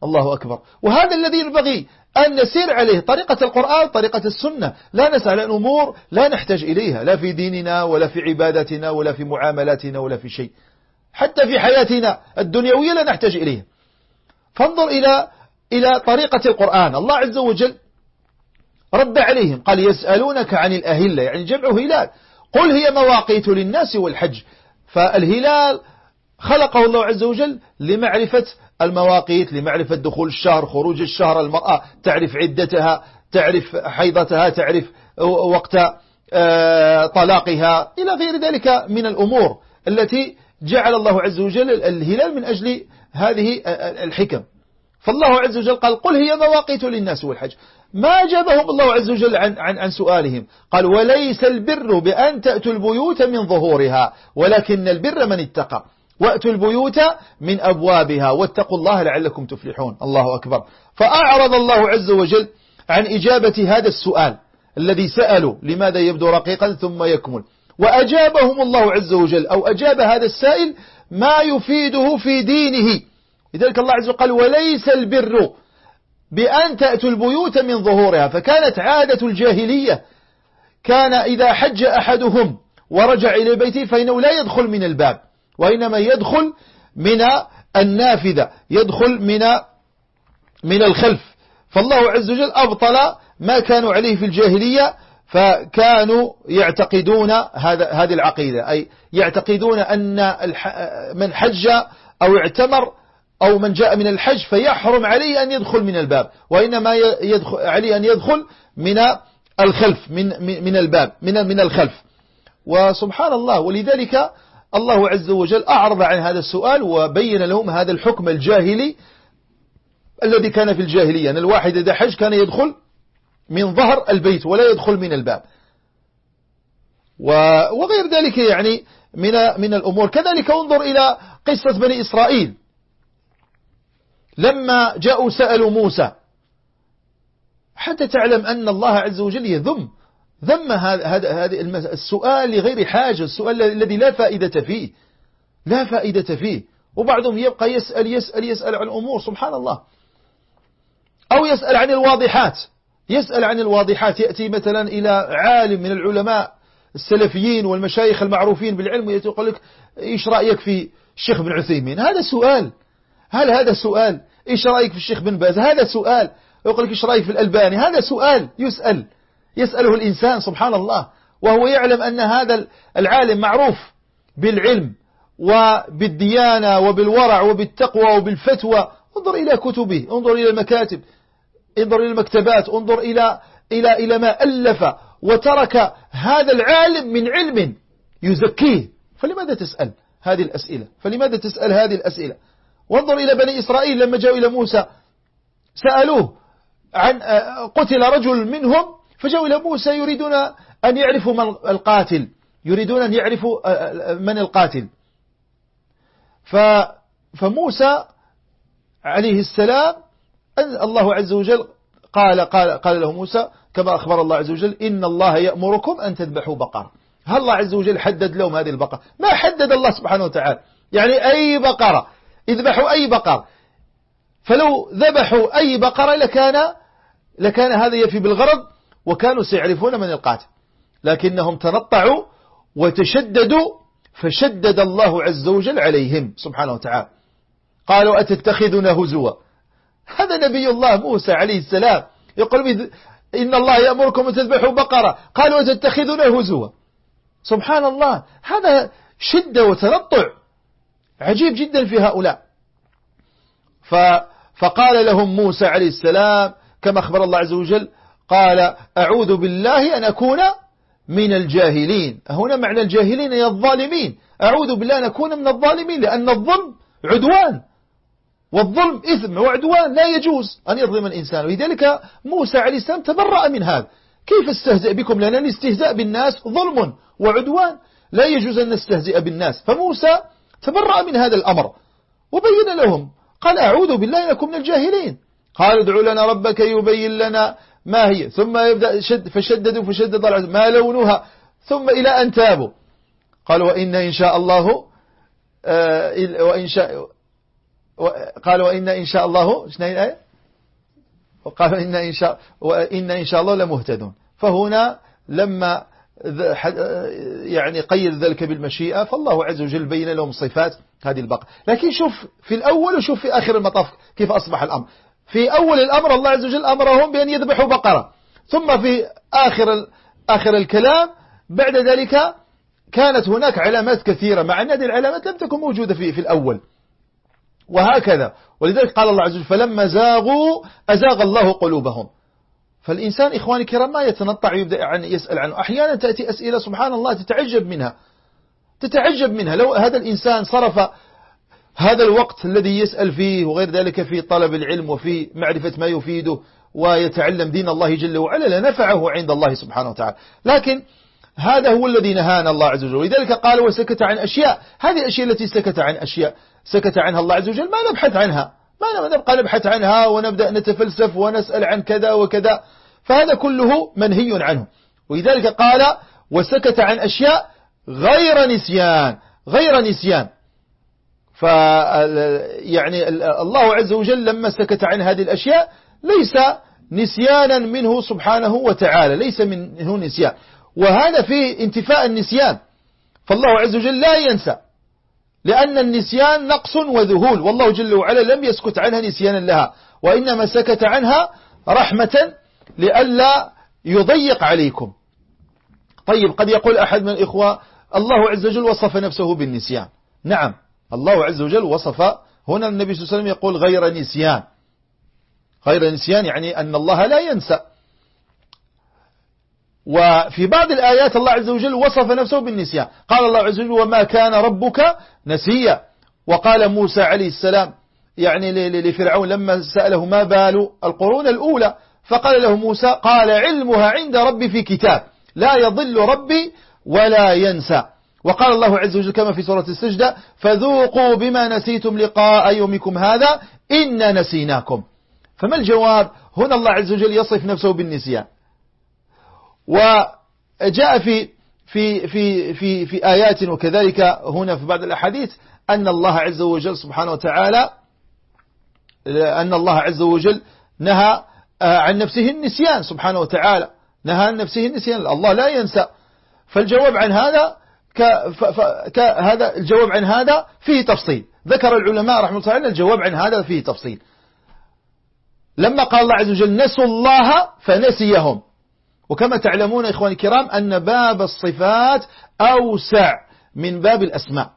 الله أكبر. وهذا الذي ينبغي أن نسير عليه طريقة القرآن طريقة السنة. لا نسأل عن أمور لا نحتاج إليها لا في ديننا ولا في عبادتنا ولا في معاملاتنا ولا في شيء. حتى في حياتنا الدنيوية لا نحتاج إليه فانظر إلى إلى طريقة القرآن. الله عز وجل رد عليهم قال يسألونك عن الأهلة يعني جمع هلال. قل هي مواقيت للناس والحج. فالهلال خلقه الله عز وجل لمعرفة المواقيت لمعرفة دخول الشهر خروج الشهر المرأة تعرف عدتها تعرف حيضتها تعرف وقت آه، طلاقها إلى غير ذلك من الأمور التي جعل الله عز وجل الهلال من أجل هذه الحكم. فالله عز وجل قال قل هي مواقيت للناس والحج. ما جابهم الله عز وجل عن, عن, عن سؤالهم؟ قال وليس البر بأن تأتوا البيوت من ظهورها ولكن البر من اتقى. وأتوا البيوت من أبوابها واتقوا الله لعلكم تفلحون. الله أكبر. فأعرض الله عز وجل عن إجابة هذا السؤال الذي سألوا لماذا يبدو رقيقا ثم يكمل. وأجابهم الله عز وجل أو أجاب هذا السائل ما يفيده في دينه. لذلك الله عز وجل قال وليس البر بأن تأتوا البيوت من ظهورها. فكانت عادة الجاهلية كان إذا حج أحدهم ورجع إلى بيته فإنه لا يدخل من الباب وإنما يدخل من النافذة يدخل من من الخلف. فالله عز وجل أبطل ما كانوا عليه في الجاهلية فكانوا يعتقدون هذا هذه العقيدة. أي يعتقدون أن من حج أو اعتمر أو من جاء من الحج فيحرم عليه أن يدخل من الباب وإنما يدخل عليه أن يدخل من الخلف من من الباب من من الخلف. وسبحان الله ولذلك الله عز وجل أعرض عن هذا السؤال وبين لهم هذا الحكم الجاهلي الذي كان في الجاهلية أن الواحد إذا حج كان يدخل من ظهر البيت ولا يدخل من الباب. وغير ذلك يعني من من الأمور. كذلك انظر إلى قصة بني إسرائيل. لما جاءوا سألوا موسى حتى تعلم أن الله عز وجل يذم ذم هذا السؤال لغير حاجة السؤال الذي لا فائدة فيه لا فائدة فيه. وبعضهم يبقى يسأل يسأل يسأل عن الأمور سبحان الله. أو يسأل عن الواضحات. يسأل عن الواضحات. يأتي مثلا إلى عالم من العلماء السلفيين والمشايخ المعروفين بالعلم يقول لك إيش رأيك في الشيخ بن عثيمين؟ هذا سؤال. هل هذا سؤال؟ إيش رأيك في الشيخ بن باز؟ هذا سؤال. يقول لك إيش رأيك في الألباني؟ هذا سؤال يسأل يسأله الإنسان سبحان الله. وهو يعلم أن هذا العالم معروف بالعلم وبالديانة وبالورع وبالتقوى وبالفتوى. انظر إلى كتبه انظر إلى المكاتب انظر إلى المكتبات انظر إلى إلى إلى ما ألف وترك هذا العالم من علم يزكيه. فلماذا تسأل هذه الأسئلة؟ فلماذا تسأل هذه الأسئلة؟ وانظر إلى بني إسرائيل لما جاءوا إلى موسى. سألوه عن قتل رجل منهم فجاءوا إلى موسى يريدون أن يعرفوا من القاتل يريدون أن يعرفوا من القاتل. فموسى عليه السلام الله عز وجل قال, قال, قال له موسى كما أخبر الله عز وجل إن الله يأمركم أن تذبحوا بقرة. هل الله عز وجل حدد لهم هذه البقرة؟ ما حدد الله سبحانه وتعالى. يعني أي بقرة؟ اذبحوا أي بقر. فلو ذبحوا أي بقرة لكان لكان هذا يفي بالغرض وكانوا سيعرفون من القاتل. لكنهم تنطعوا وتشددوا فشدد الله عز وجل عليهم سبحانه وتعالى. قالوا أتتخذنا هزوا؟ هذا نبي الله موسى عليه السلام. يقول إن الله يأمركم أن تذبحوا بقرة. قالوا أتتخذنا هزوا؟ سبحان الله هذا شدة وتنطع. عجيب جدا في هؤلاء. فقال لهم موسى عليه السلام كما أخبر الله عز وجل قال أعوذ بالله أن أكون من الجاهلين. هنا معنى الجاهلين هي الظالمين. أعوذ بالله أن أكون من الظالمين لأن الظلم عدوان. والظلم إثم وعدوان لا يجوز أن يظلم الإنسان. ولذلك موسى عليه السلام تبرأ من هذا. كيف استهزئ بكم؟ لأن الاستهزاء بالناس ظلم وعدوان. لا يجوز أن نستهزئ بالناس. فموسى تبرأ من هذا الأمر وبين لهم قال أعوذ بالله لكم من الجاهلين قال ادعوا لنا ربك يبين لنا ما هي ثم يبدأ شد فشددوا فشدد ما لونها ثم إلى أن تابوا قال وإن إن شاء الله آه، وإن شاء قال وإن إن شاء الله شنو الآية وقال إن إن شاء وإن إن شاء الله لمهتدون. فهنا لما يعني قيد ذلك بالمشيئة فالله عز وجل بين لهم صفات هذه البقرة. لكن شوف في الأول وشوف في آخر المطاف كيف أصبح الأمر. في أول الأمر الله عز وجل أمرهم بأن يذبحوا بقرة. ثم في آخر آخر الكلام بعد ذلك كانت هناك علامات كثيرة مع أن هذه العلامات لم تكن موجودة في, في الأول. وهكذا. ولذلك قال الله عز وجل فلما زاغوا أزاغ الله قلوبهم. فالإنسان إخواني الكرام ما يتنطع ويبدأ عن يسأل عنه. أحيانا تأتي أسئلة سبحان الله تتعجب منها. تتعجب منها. لو هذا الإنسان صرف هذا الوقت الذي يسأل فيه وغير ذلك في طلب العلم وفي معرفة ما يفيده ويتعلم دين الله جل وعلا لنفعه عند الله سبحانه وتعالى. لكن هذا هو الذي نهانا الله عز وجل. ولذلك قال وسكت عن أشياء. هذه الأشياء التي سكت عن أشياء سكت عنها الله عز وجل. ما نبحث عنها. ما نبقى نبحث عنها ونبدأ نتفلسف ونسأل عن كذا وكذا. فهذا كله منهي عنه. ولذلك قال وسكت عن أشياء غير نسيان غير نسيان. ف يعني الله عز وجل لما سكت عن هذه الأشياء ليس نسيانا منه سبحانه وتعالى ليس منه نسيان. وهذا في انتفاء النسيان. فالله عز وجل لا ينسى. لأن النسيان نقص وذهول. والله جل وعلا لم يسكت عنها نسيانا لها وإنما سكت عنها رحمة لئلا يضيق عليكم. طيب قد يقول أحد من الإخوة الله عز وجل وصف نفسه بالنسيان. نعم الله عز وجل وصف. هنا النبي صلى الله عليه وسلم يقول غير نسيان. غير نسيان يعني أن الله لا ينسى. وفي بعض الآيات الله عز وجل وصف نفسه بالنسيان. قال الله عز وجل وما كان ربك نسيا. وقال موسى عليه السلام يعني لفرعون لما سأله ما بال القرون الأولى فقال له موسى قال علمها عند ربي في كتاب لا يضل ربي ولا ينسى. وقال الله عز وجل كما في سورة السجدة فذوقوا بما نسيتم لقاء يومكم هذا إنا نسيناكم. فما الجواب؟ هنا الله عز وجل يصف نفسه بالنسيان. وجاء في في في في في آيات وكذلك هنا في بعض الأحاديث أن الله عز وجل سبحانه وتعالى أن الله عز وجل نهى عن نفسه النسيان سبحانه وتعالى. نهى عن نفسه النسيان الله لا ينسى. فالجواب عن هذا هذا الجواب عن هذا فيه تفصيل. ذكر العلماء رحمه الله تعالى الجواب عن هذا فيه تفصيل. لما قال الله عز وجل نسوا الله فنسيهم. وكما تعلمون إخواني الكرام أن باب الصفات أوسع من باب الأسماء.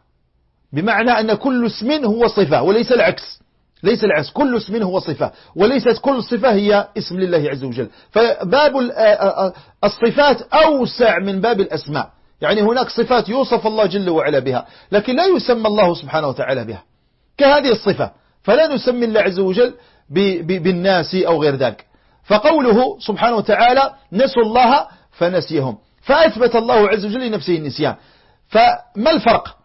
بمعنى أن كل اسم هو صفة وليس العكس. ليس العكس. كل اسم هو صفة وليست كل صفة هي اسم لله عز وجل. فباب الصفات أوسع من باب الأسماء. يعني هناك صفات يوصف الله جل وعلا بها لكن لا يسمى الله سبحانه وتعالى بها. كهذه الصفة. فلا نسمي الله عز وجل بالناس أو غير ذلك. فقوله سبحانه وتعالى نسوا الله فنسيهم. فأثبت الله عز وجل لنفسه النسيان. فما الفرق؟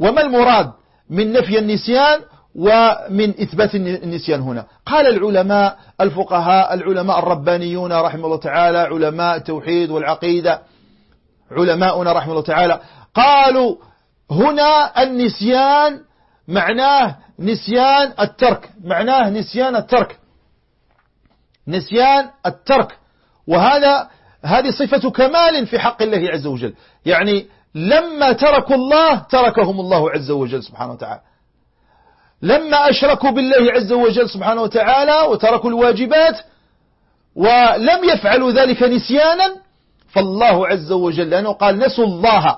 وما المراد من نفي النسيان ومن إثبات النسيان هنا؟ قال العلماء الفقهاء العلماء الربانيون رحمه الله تعالى علماء التوحيد والعقيدة علماؤنا رحمه الله تعالى قالوا هنا النسيان معناه نسيان الترك معناه نسيان الترك. نسيان الترك. وهذا هذه صفة كمال في حق الله عز وجل. يعني لما تركوا الله تركهم الله عز وجل سبحانه وتعالى. لما أشركوا بالله عز وجل سبحانه وتعالى وتركوا الواجبات ولم يفعلوا ذلك نسيانا فالله عز وجل لأنه قال نسوا الله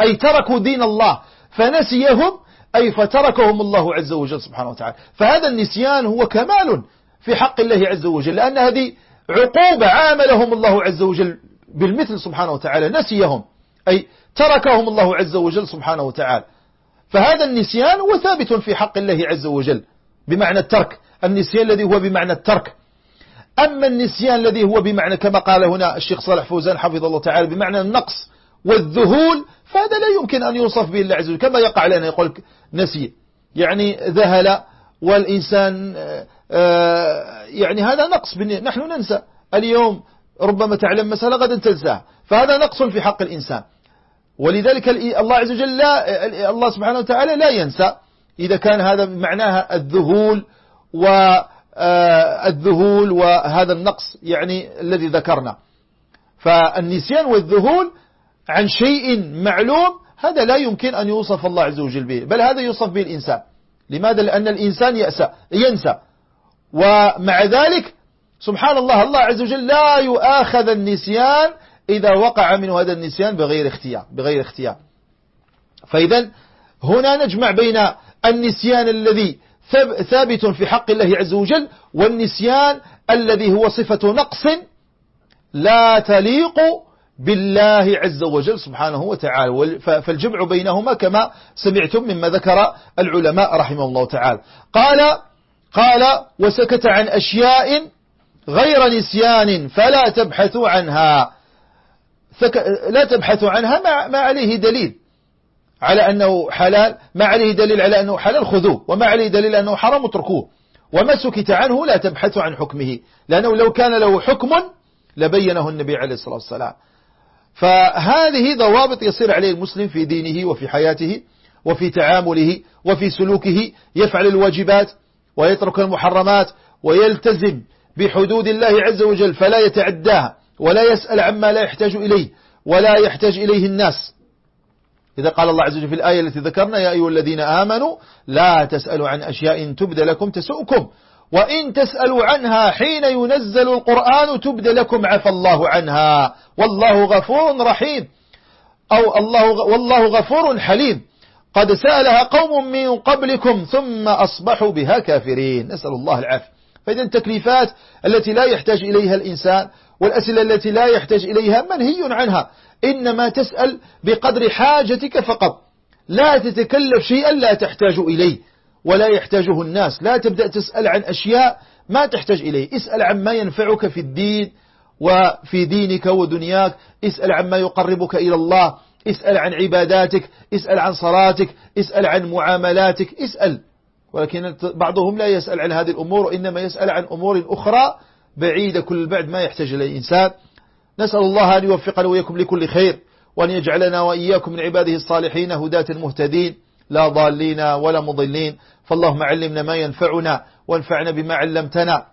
أي تركوا دين الله فنسيهم أي فتركهم الله عز وجل سبحانه وتعالى. فهذا النسيان هو كمال في حق الله عز وجل لأن هذه عقوبة عاملهم الله عز وجل بالمثل سبحانه وتعالى نسيهم أي تركهم الله عز وجل سبحانه وتعالى. فهذا النسيان هو ثابت في حق الله عز وجل بمعنى الترك النسيان الذي هو بمعنى الترك. أما النسيان الذي هو بمعنى كما قال هنا الشيخ صالح فوزان حفظه الله تعالى بمعنى النقص والذهول فهذا لا يمكن أن يوصف به الله عز وجل كما يقع لنا يقول نسي. يعني ذهل والإنسان آه، يعني هذا نقص نحن ننسى. اليوم ربما تعلم مسألة غدا تنساها. فهذا نقص في حق الإنسان. ولذلك الله عز وجل لا الله سبحانه وتعالى لا ينسى. إذا كان هذا معناها الذهول والذهول آه، وهذا النقص يعني الذي ذكرنا. فالنسيان والذهول عن شيء معلوم هذا لا يمكن أن يوصف الله عز وجل به. بل هذا يوصف به الإنسان. لماذا؟ لأن الإنسان يأسى ينسى ومع ذلك سبحان الله الله عز وجل لا يؤاخذ النسيان إذا وقع منه هذا النسيان بغير اختيار بغير اختيار فإذا هنا نجمع بين النسيان الذي ثابت في حق الله عز وجل والنسيان الذي هو صفة نقص لا تليق بالله عز وجل سبحانه وتعالى. فالجمع بينهما كما سمعتم مما ذكر العلماء رحمه الله تعالى. قال قال وسكت عن أشياء غير نسيان فلا تبحثوا عنها. لا تبحثوا عنها ما عليه دليل. على أنه حلال ما عليه دليل على أنه حلال خذوه. وما عليه دليل أنه حرام اتركوه. وما سكت عنه لا تبحثوا عن حكمه. لأنه لو كان له حكم لبينه النبي عليه الصلاة والسلام. فهذه ضوابط يصير عليه المسلم في دينه وفي حياته وفي تعامله وفي سلوكه يفعل الواجبات ويترك المحرمات ويلتزم بحدود الله عز وجل فلا يتعداها ولا يسأل عما لا يحتاج إليه ولا يحتاج إليه الناس. إذا قال الله عز وجل في الآية التي ذكرنا يا أيها الذين آمنوا لا تسألوا عن أشياء تبد لكم تسؤكم. وإن تسألوا عنها حين ينزل القرآن تبد لكم عفى الله عنها. والله غفور رحيم. أو الله والله غفور حليم. قد سألها قوم من قبلكم ثم أصبحوا بها كافرين. نسأل الله العافية. فإذا التكليفات التي لا يحتاج إليها الإنسان والأسئلة التي لا يحتاج إليها منهي عنها. إنما تسأل بقدر حاجتك فقط. لا تتكلف شيئا لا تحتاج إليه. ولا يحتاجه الناس. لا تبدأ تسأل عن أشياء ما تحتاج إليه. اسأل عن ما ينفعك في الدين وفي دينك ودنياك. اسأل عن ما يقربك إلى الله. اسأل عن عباداتك. اسأل عن صلاتك. اسأل عن معاملاتك. اسأل. ولكن بعضهم لا يسأل عن هذه الأمور إنما يسأل عن أمور أخرى بعيدة كل البعد ما يحتاج إلى الإنسان. نسأل الله أن يوفقنا وإياكم لكل خير وأن يجعلنا وإياكم من عباده الصالحين هداة مهتدين. لا ضالين ولا مضلين. فاللهم علمنا ما ينفعنا وانفعنا بما علمتنا.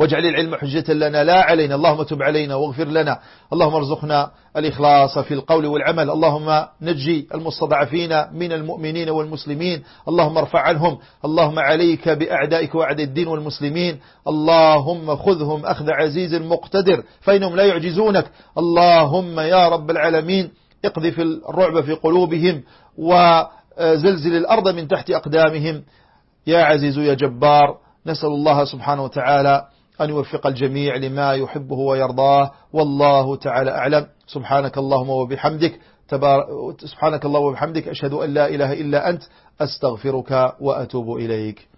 واجعل العلم حجة لنا. لا علينا. اللهم تب علينا واغفر لنا. اللهم ارزقنا الإخلاص في القول والعمل. اللهم نجي المستضعفين من المؤمنين والمسلمين. اللهم ارفع عنهم. اللهم عليك بأعدائك وأعداء الدين والمسلمين. اللهم خذهم أخذ عزيز مقتدر. فإنهم لا يعجزونك. اللهم يا رب العالمين اقذف الرعب في قلوبهم وزلزل الأرض من تحت أقدامهم. يا عزيز يا جبار نسأل الله سبحانه وتعالى أن يوفق الجميع لما يحبه ويرضاه. والله تعالى أعلم. سبحانك اللهم وبحمدك. سبحانك اللهم وبحمدك. أشهد أن لا إله إلا أنت. أستغفرك وأتوب إليك.